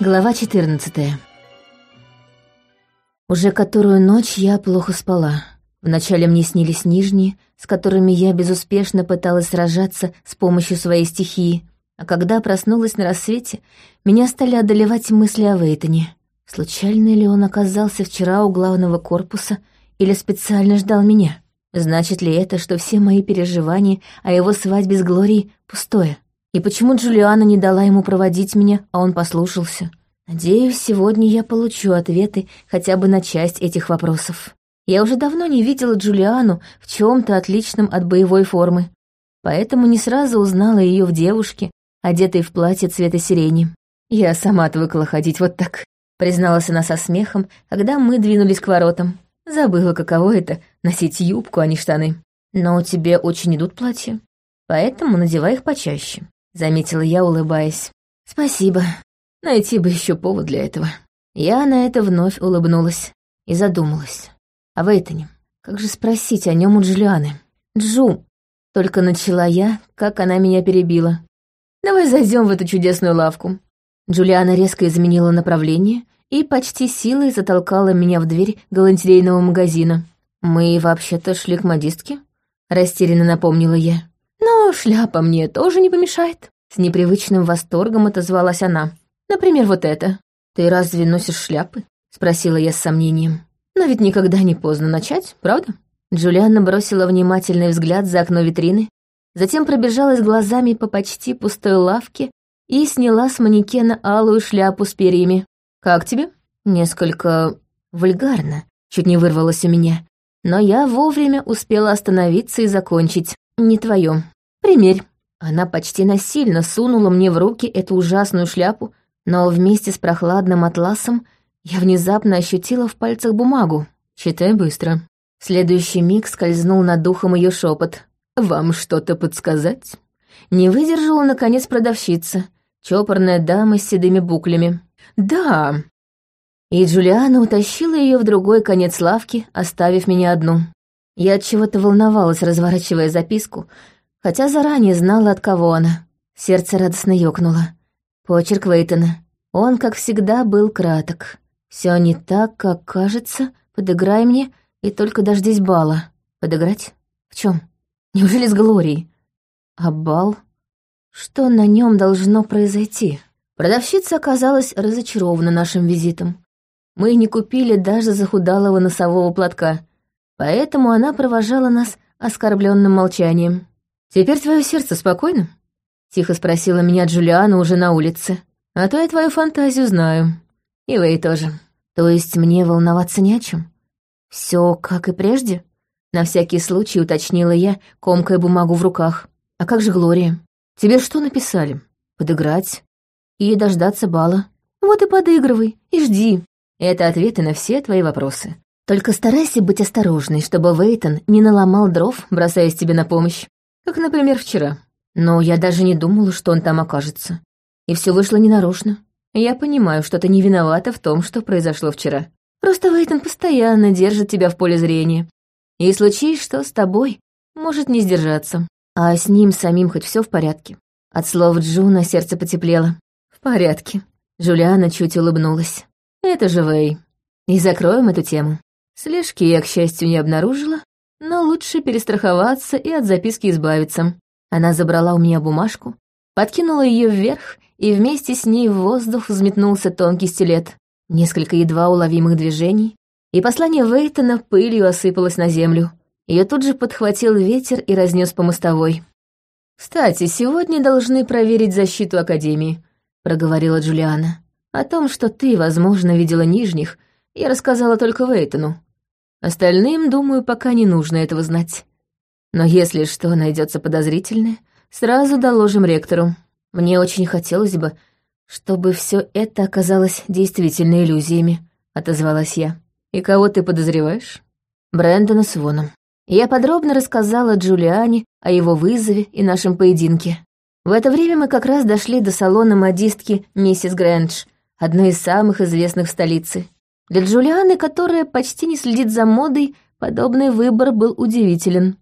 Глава 14 Уже которую ночь я плохо спала. Вначале мне снились нижние, с которыми я безуспешно пыталась сражаться с помощью своей стихии, а когда проснулась на рассвете, меня стали одолевать мысли о Вейтоне. Случайно ли он оказался вчера у главного корпуса или специально ждал меня? Значит ли это, что все мои переживания о его свадьбе с Глорией пустое? И почему Джулиана не дала ему проводить меня, а он послушался? Надеюсь, сегодня я получу ответы хотя бы на часть этих вопросов. Я уже давно не видела Джулиану в чем то отличном от боевой формы, поэтому не сразу узнала ее в девушке, одетой в платье цвета сирени. Я сама отвыкла ходить вот так, призналась она со смехом, когда мы двинулись к воротам. Забыла, каково это — носить юбку, а не штаны. Но тебе очень идут платья, поэтому надевай их почаще заметила я, улыбаясь. «Спасибо. Найти бы еще повод для этого». Я на это вновь улыбнулась и задумалась. А Вейтоне, как же спросить о нем у Джулианы? «Джу!» — только начала я, как она меня перебила. «Давай зайдем в эту чудесную лавку». Джулиана резко изменила направление и почти силой затолкала меня в дверь галантерейного магазина. «Мы вообще-то шли к модистке?» — растерянно напомнила я. «Но шляпа мне тоже не помешает». С непривычным восторгом отозвалась она. «Например, вот это. Ты разве носишь шляпы?» Спросила я с сомнением. «Но ведь никогда не поздно начать, правда?» Джулианна бросила внимательный взгляд за окно витрины, затем пробежалась глазами по почти пустой лавке и сняла с манекена алую шляпу с перьями. «Как тебе?» Несколько вульгарно, чуть не вырвалось у меня. Но я вовремя успела остановиться и закончить не твое. Примерь». Она почти насильно сунула мне в руки эту ужасную шляпу, но вместе с прохладным атласом я внезапно ощутила в пальцах бумагу. «Читай быстро». В следующий миг скользнул над духом ее шепот. «Вам что-то подсказать?» Не выдержала, наконец, продавщица, чопорная дама с седыми буклями. «Да!» И Джулиана утащила ее в другой конец лавки, оставив меня одну. Я от чего-то волновалась, разворачивая записку, хотя заранее знала, от кого она. Сердце радостно ёкнуло. Почерк Вейтона. Он, как всегда, был краток. Все не так, как кажется. Подыграй мне, и только дождись бала. Подыграть? В чем? Неужели с Глорией? А бал? Что на нем должно произойти? Продавщица оказалась разочарована нашим визитом. Мы не купили даже захудалого носового платка поэтому она провожала нас оскорбленным молчанием. «Теперь твое сердце спокойно?» — тихо спросила меня Джулиана уже на улице. «А то я твою фантазию знаю. И вы тоже. То есть мне волноваться не о чем? Все как и прежде?» На всякий случай уточнила я, комкая бумагу в руках. «А как же Глория? Тебе что написали? Подыграть? И дождаться бала? Вот и подыгрывай, и жди. Это ответы на все твои вопросы. Только старайся быть осторожной, чтобы Вейтон не наломал дров, бросаясь тебе на помощь. Как, например, вчера. Но я даже не думала, что он там окажется. И все вышло ненарочно. Я понимаю, что ты не виновата в том, что произошло вчера. Просто Вейтон постоянно держит тебя в поле зрения. И случись что с тобой, может не сдержаться. А с ним самим хоть все в порядке. От слов Джуна сердце потеплело. В порядке. Джулиана чуть улыбнулась. Это же Вей. И закроем эту тему. Слежки я, к счастью, не обнаружила, но лучше перестраховаться и от записки избавиться. Она забрала у меня бумажку, подкинула ее вверх, и вместе с ней в воздух взметнулся тонкий стилет. Несколько едва уловимых движений, и послание Вейтона пылью осыпалось на землю. Ее тут же подхватил ветер и разнес по мостовой. «Кстати, сегодня должны проверить защиту Академии», — проговорила Джулиана. «О том, что ты, возможно, видела нижних, я рассказала только Вейтону. Остальным, думаю, пока не нужно этого знать. Но если что найдется подозрительное, сразу доложим ректору. Мне очень хотелось бы, чтобы все это оказалось действительно иллюзиями, отозвалась я. И кого ты подозреваешь? Брэндона Своном. Я подробно рассказала Джулиане о его вызове и нашем поединке. В это время мы как раз дошли до салона модистки миссис Грэндж, одной из самых известных в столице. Для Джулианы, которая почти не следит за модой, подобный выбор был удивителен.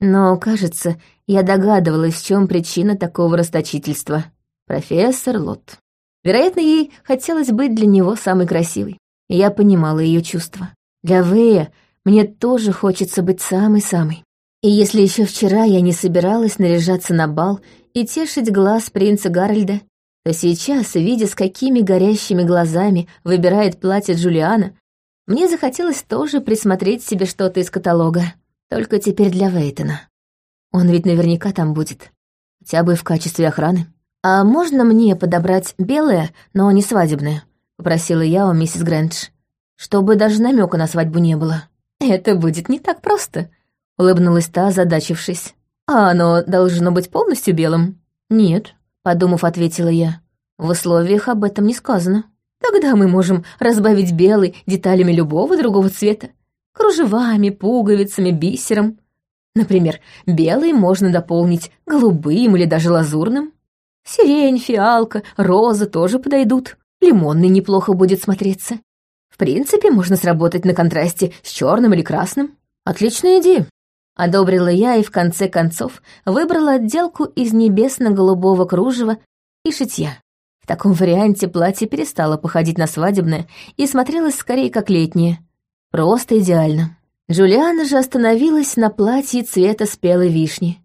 Но, кажется, я догадывалась, в чем причина такого расточительства. Профессор Лот. Вероятно, ей хотелось быть для него самой красивой. И я понимала ее чувства. Для Вэя мне тоже хочется быть самой-самой. И если еще вчера я не собиралась наряжаться на бал и тешить глаз принца Гарольда, то сейчас, видя, с какими горящими глазами выбирает платье Джулиана, мне захотелось тоже присмотреть себе что-то из каталога. Только теперь для Вейтона. Он ведь наверняка там будет. Хотя бы в качестве охраны. «А можно мне подобрать белое, но не свадебное?» — попросила я у миссис Грэндж. «Чтобы даже намека на свадьбу не было». «Это будет не так просто», — улыбнулась та, озадачившись. «А оно должно быть полностью белым?» «Нет», — подумав, ответила я. «В условиях об этом не сказано». «Тогда мы можем разбавить белый деталями любого другого цвета. Кружевами, пуговицами, бисером. Например, белый можно дополнить голубым или даже лазурным. Сирень, фиалка, роза тоже подойдут. Лимонный неплохо будет смотреться. В принципе, можно сработать на контрасте с черным или красным. Отличная идея. Одобрила я и в конце концов выбрала отделку из небесно-голубого кружева и шитья. В таком варианте платье перестало походить на свадебное и смотрелось скорее как летнее. Просто идеально. Джулиана же остановилась на платье цвета спелой вишни.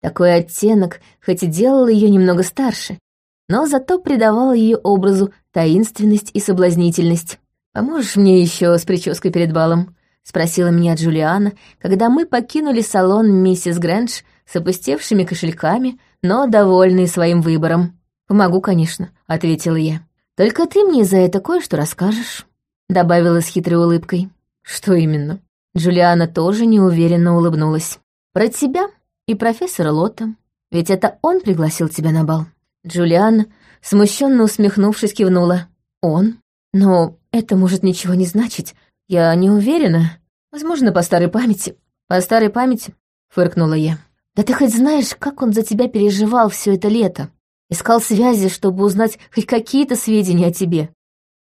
Такой оттенок хоть и делал ее немного старше, но зато придавал ее образу таинственность и соблазнительность. «Поможешь мне еще с прической перед балом?» — спросила меня Джулиана, когда мы покинули салон миссис Грэндж с опустевшими кошельками, но довольные своим выбором. «Помогу, конечно», — ответила я. «Только ты мне за это кое-что расскажешь», — добавила с хитрой улыбкой. «Что именно?» Джулиана тоже неуверенно улыбнулась. «Про тебя и профессора Лота. Ведь это он пригласил тебя на бал. Джулиан, смущенно усмехнувшись, кивнула. Он? Но это может ничего не значить. Я не уверена. Возможно, по старой памяти. По старой памяти, фыркнула я. Да ты хоть знаешь, как он за тебя переживал все это лето? Искал связи, чтобы узнать хоть какие-то сведения о тебе.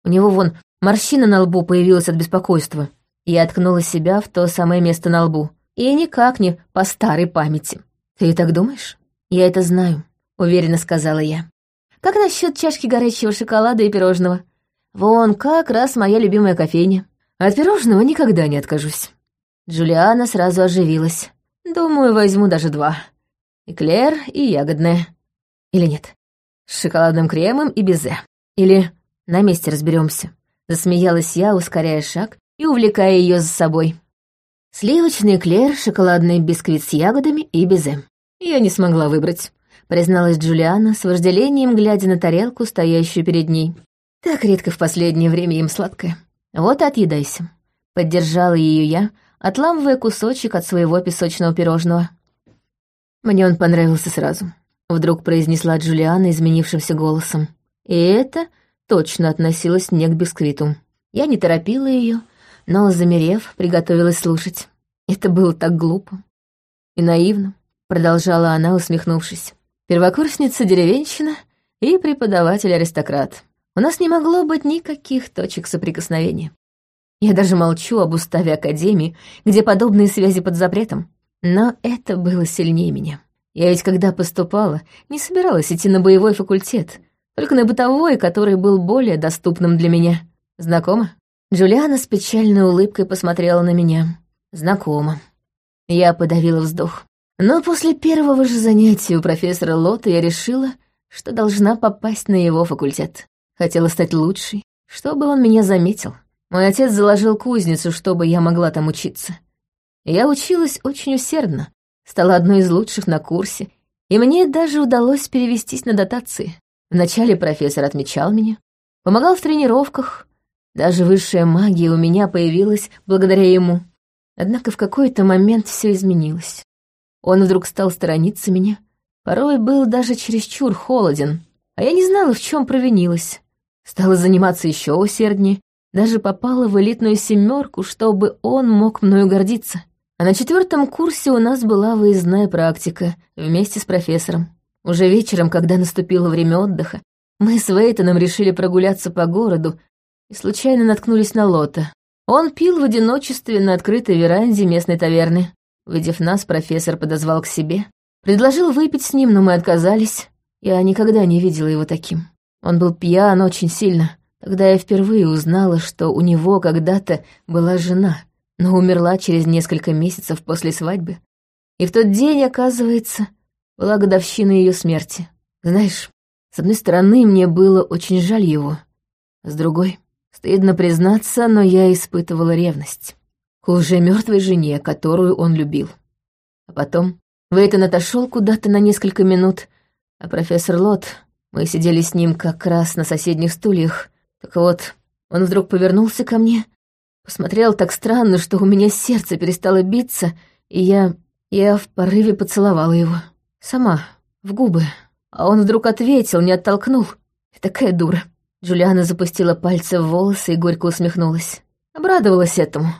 У него вон морщина на лбу появилась от беспокойства. Я откнула себя в то самое место на лбу. И никак не по старой памяти. Ты так думаешь? Я это знаю, уверенно сказала я. Как насчет чашки горячего шоколада и пирожного? Вон, как раз моя любимая кофейня. От пирожного никогда не откажусь. Джулиана сразу оживилась. Думаю, возьму даже два. Эклер и ягодное. Или нет? С шоколадным кремом и безе. Или на месте разберемся. Засмеялась я, ускоряя шаг и увлекая ее за собой. Сливочный эклер, шоколадный бисквит с ягодами и безе. Я не смогла выбрать, призналась Джулиана с вожделением, глядя на тарелку, стоящую перед ней. Так редко в последнее время им сладкое. Вот и отъедайся. Поддержала ее я, отламывая кусочек от своего песочного пирожного. Мне он понравился сразу. Вдруг произнесла Джулиана изменившимся голосом. И это точно относилось не к бисквиту. Я не торопила ее, но, замерев, приготовилась слушать. Это было так глупо и наивно, продолжала она, усмехнувшись. Первокурсница-деревенщина и преподаватель-аристократ. У нас не могло быть никаких точек соприкосновения. Я даже молчу об уставе Академии, где подобные связи под запретом. Но это было сильнее меня. Я ведь когда поступала, не собиралась идти на боевой факультет, только на бытовой, который был более доступным для меня. Знакомо? Джулиана с печальной улыбкой посмотрела на меня. Знакомо. Я подавила вздох. Но после первого же занятия у профессора Лота я решила, что должна попасть на его факультет. Хотела стать лучшей, чтобы он меня заметил. Мой отец заложил кузницу, чтобы я могла там учиться. Я училась очень усердно, стала одной из лучших на курсе, и мне даже удалось перевестись на дотации. Вначале профессор отмечал меня, помогал в тренировках, даже высшая магия у меня появилась благодаря ему. Однако в какой-то момент все изменилось. Он вдруг стал сторониться меня, порой был даже чересчур холоден, а я не знала, в чем провинилась. Стала заниматься еще усерднее, даже попала в элитную семерку, чтобы он мог мною гордиться. А на четвертом курсе у нас была выездная практика вместе с профессором. Уже вечером, когда наступило время отдыха, мы с Вейтоном решили прогуляться по городу и случайно наткнулись на Лота. Он пил в одиночестве на открытой веранде местной таверны. Увидев нас, профессор подозвал к себе. Предложил выпить с ним, но мы отказались. Я никогда не видела его таким. Он был пьян очень сильно. Тогда я впервые узнала, что у него когда-то была жена, но умерла через несколько месяцев после свадьбы. И в тот день, оказывается, была годовщина ее смерти. Знаешь, с одной стороны, мне было очень жаль его, а с другой, стыдно признаться, но я испытывала ревность к уже мертвой жене, которую он любил. А потом Вейтон отошел куда-то на несколько минут, а профессор Лот, мы сидели с ним как раз на соседних стульях, так вот, он вдруг повернулся ко мне, посмотрел так странно, что у меня сердце перестало биться, и я... я в порыве поцеловала его. Сама, в губы. А он вдруг ответил, не оттолкнул. Такая дура. Джулиана запустила пальцы в волосы и горько усмехнулась. Обрадовалась этому.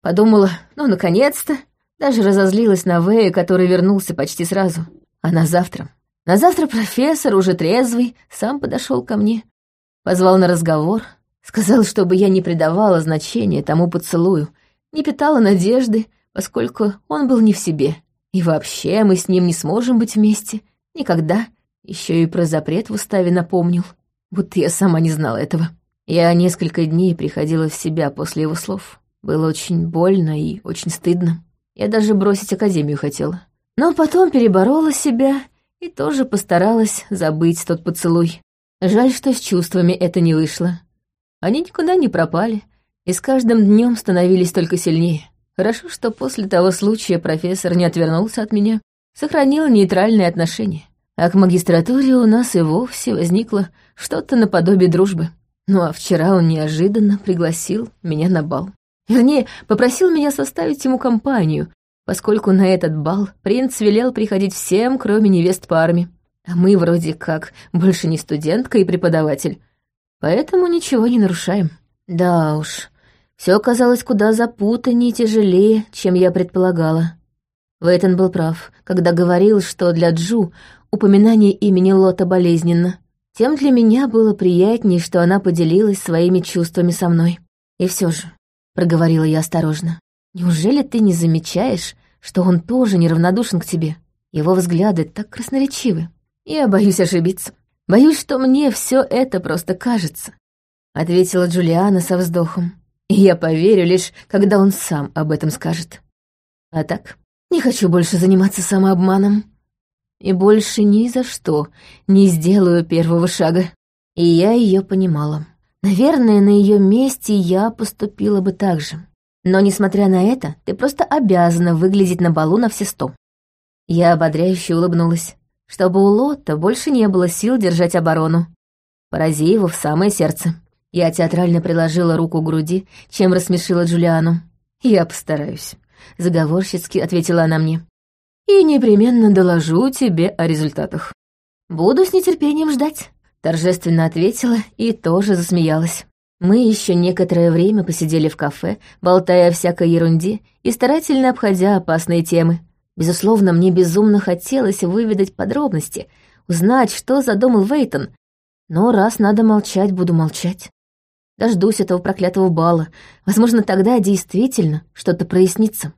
Подумала, ну, наконец-то. Даже разозлилась на Вэя, который вернулся почти сразу. А на завтра? На завтра профессор, уже трезвый, сам подошел ко мне. Позвал на разговор. Сказал, чтобы я не придавала значения тому поцелую, не питала надежды, поскольку он был не в себе. И вообще мы с ним не сможем быть вместе. Никогда. Еще и про запрет в уставе напомнил. Будто я сама не знала этого. Я несколько дней приходила в себя после его слов. Было очень больно и очень стыдно. Я даже бросить академию хотела. Но потом переборола себя и тоже постаралась забыть тот поцелуй. Жаль, что с чувствами это не вышло. Они никуда не пропали, и с каждым днем становились только сильнее. Хорошо, что после того случая профессор не отвернулся от меня, сохранил нейтральные отношения. А к магистратуре у нас и вовсе возникло что-то наподобие дружбы. Ну а вчера он неожиданно пригласил меня на бал. Вернее, попросил меня составить ему компанию, поскольку на этот бал принц велел приходить всем, кроме невест парами. А мы вроде как больше не студентка и преподаватель, поэтому ничего не нарушаем. Да уж, все оказалось куда запутаннее и тяжелее, чем я предполагала. Вейтон был прав, когда говорил, что для Джу упоминание имени Лота болезненно. Тем для меня было приятнее, что она поделилась своими чувствами со мной. И все же, проговорила я осторожно. «Неужели ты не замечаешь, что он тоже неравнодушен к тебе? Его взгляды так красноречивы. Я боюсь ошибиться. Боюсь, что мне все это просто кажется», — ответила Джулиана со вздохом. «И я поверю лишь, когда он сам об этом скажет. А так, не хочу больше заниматься самообманом. И больше ни за что не сделаю первого шага». И я ее понимала. Наверное, на ее месте я поступила бы так же. Но, несмотря на это, ты просто обязана выглядеть на балу на все сто. Я ободряюще улыбнулась, чтобы у Лотта больше не было сил держать оборону. Порази его в самое сердце. Я театрально приложила руку к груди, чем рассмешила Джулиану. «Я постараюсь», — заговорщицки ответила она мне. «И непременно доложу тебе о результатах. Буду с нетерпением ждать» торжественно ответила и тоже засмеялась. Мы еще некоторое время посидели в кафе, болтая о всякой ерунде и старательно обходя опасные темы. Безусловно, мне безумно хотелось выведать подробности, узнать, что задумал Вейтон, но раз надо молчать, буду молчать. Дождусь этого проклятого бала. Возможно, тогда действительно что-то прояснится.